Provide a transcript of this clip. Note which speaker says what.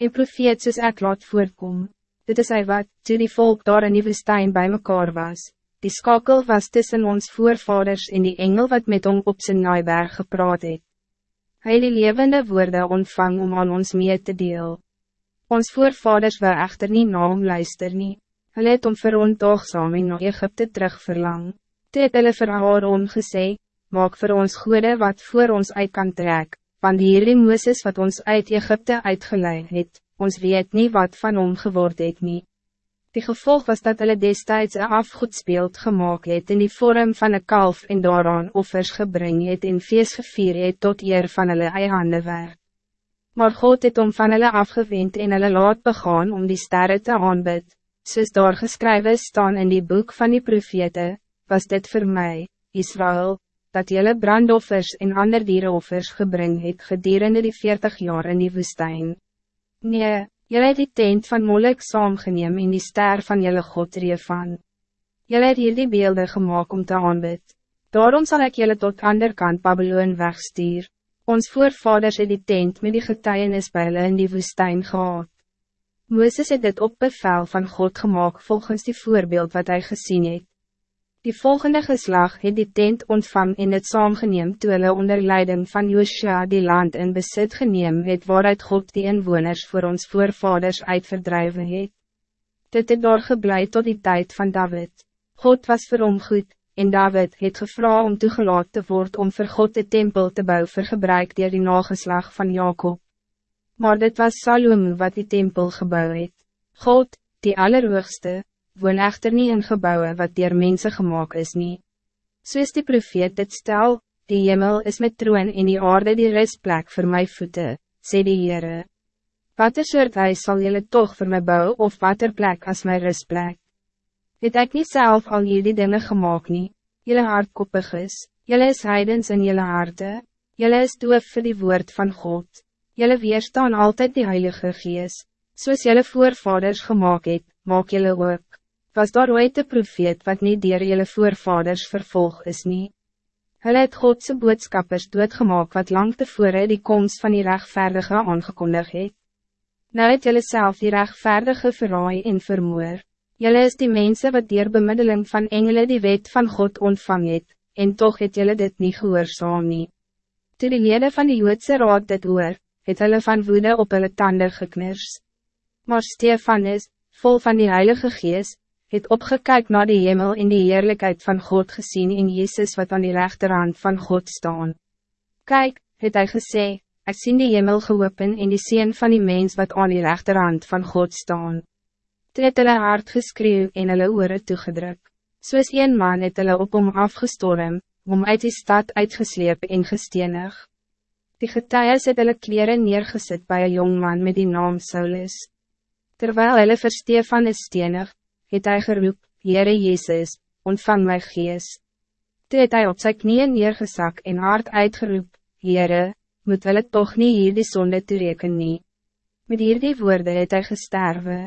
Speaker 1: Een profeet soos ek laat voorkom. Dit is hy wat, toe die volk daar in die woestijn bij mekaar was. Die skakel was tussen ons voorvaders en die engel wat met hom op zijn naaiberg gepraat het. Hy die levende woorde ontvang om aan ons mee te deel. Ons voorvaders wil echter niet na hom luister nie. Hulle het om verontdaagzaam en na Egypte terug verlang. Toe het hulle vir Aaron gesê, maak voor ons goede wat voor ons uit kan trek, want hierdie Mooses wat ons uit Egypte uitgeleid het, ons weet niet wat van hom geword het nie. Die gevolg was dat hulle destijds een afgoedsbeeld gemaakt het in die vorm van een kalf en daaraan offers gebring het en feest gevier het tot eer van hulle eie hande werk. Maar God het om van hulle afgewend en hulle laat begaan om die sterren te aanbid, soos daar geskrywe staan in die boek van die profete, was dit voor mij, Israël, dat jelle brandoffers en ander dierenoffers gebring het gedurende die 40 jaar in die woestijn. Nee, jylle het die tent van Molek saamgeneem in die ster van jylle God van. Jylle het hier die beelden gemaakt om te aanbid. Daarom zal ik jylle tot ander kant Babylon wegstuur. Ons voorvaders het die tent met die getuienis by hulle in die woestijn gehad. Mooses het dit op bevel van God gemaakt volgens die voorbeeld wat hij gezien het. Die volgende geslag het die tent ontvang en het saamgeneem toe hulle onder leiding van Joshua die land in besit geneem het waaruit God die inwoners voor ons voorvaders uitverdrijven het. Dit het daar geblei tot die tijd van David. God was vir hom goed, en David het gevra om toegelaat te word om vir God de tempel te bouwen vir gebruik dier die nageslag van Jacob. Maar dit was Salome wat die tempel gebouwd het. God, die Allerhoogste, woon echter niet in gebouwen wat dier mensen gemaakt is niet. Soos die profeet het stel, die hemel is met troon en die aarde die rustplek voor mijn voeten, sê die Heere. Wat er soort huis sal jylle toch voor mij bouwen of wat er plek as my rustplek? Het ek nie self al jullie dingen gemaakt nie, jylle hardkoppig is, jylle is heidens in jylle harte, jylle is doof vir die woord van God, jylle weerstaan altijd die Heilige Gees, soos jylle voorvaders gemaakt het, maak jylle ook was daar ooit een profeet wat niet dier jylle voorvaders vervolg is nie. Hulle het Godse boodskappers doodgemaak wat lang tevore die komst van die rechtvaardige aangekondig het. Nou het jylle self die rechtvaardige verraai en vermoor. Jylle is die mensen wat dier bemiddeling van engelen die wet van God ontvang het, en toch het jylle dit niet gehoorzaam nie. Toe die lede van die Joodse raad dit hoor, het hulle van woede op hulle tanden geknirs. Maar Stefanus, vol van die Heilige Geest, het opgekyk naar die hemel in die heerlijkheid van God gezien in Jezus wat aan die rechterhand van God staan. Kijk, het hij gesê, ik zie die hemel geopen in die sien van die mens wat aan die rechterhand van God staan. Toe het hulle hard geskreeuw en hulle oore toegedruk. Soos een man het hulle op hom afgestorm, om uit die stad uitgesleep en gestenig. Die getuies het hulle kleren neergezet bij een jong man met die naam Saulus. Terwijl hulle vir Stefan is stenig, het hy geroep, Heere Jezus, ontvang my gees. Toe het hy op sy knieën neergesak en hard uitgeroep, Heere, moet hulle toch niet hier die sonde toereken nie. Met hier die woorde het hy gesterwe.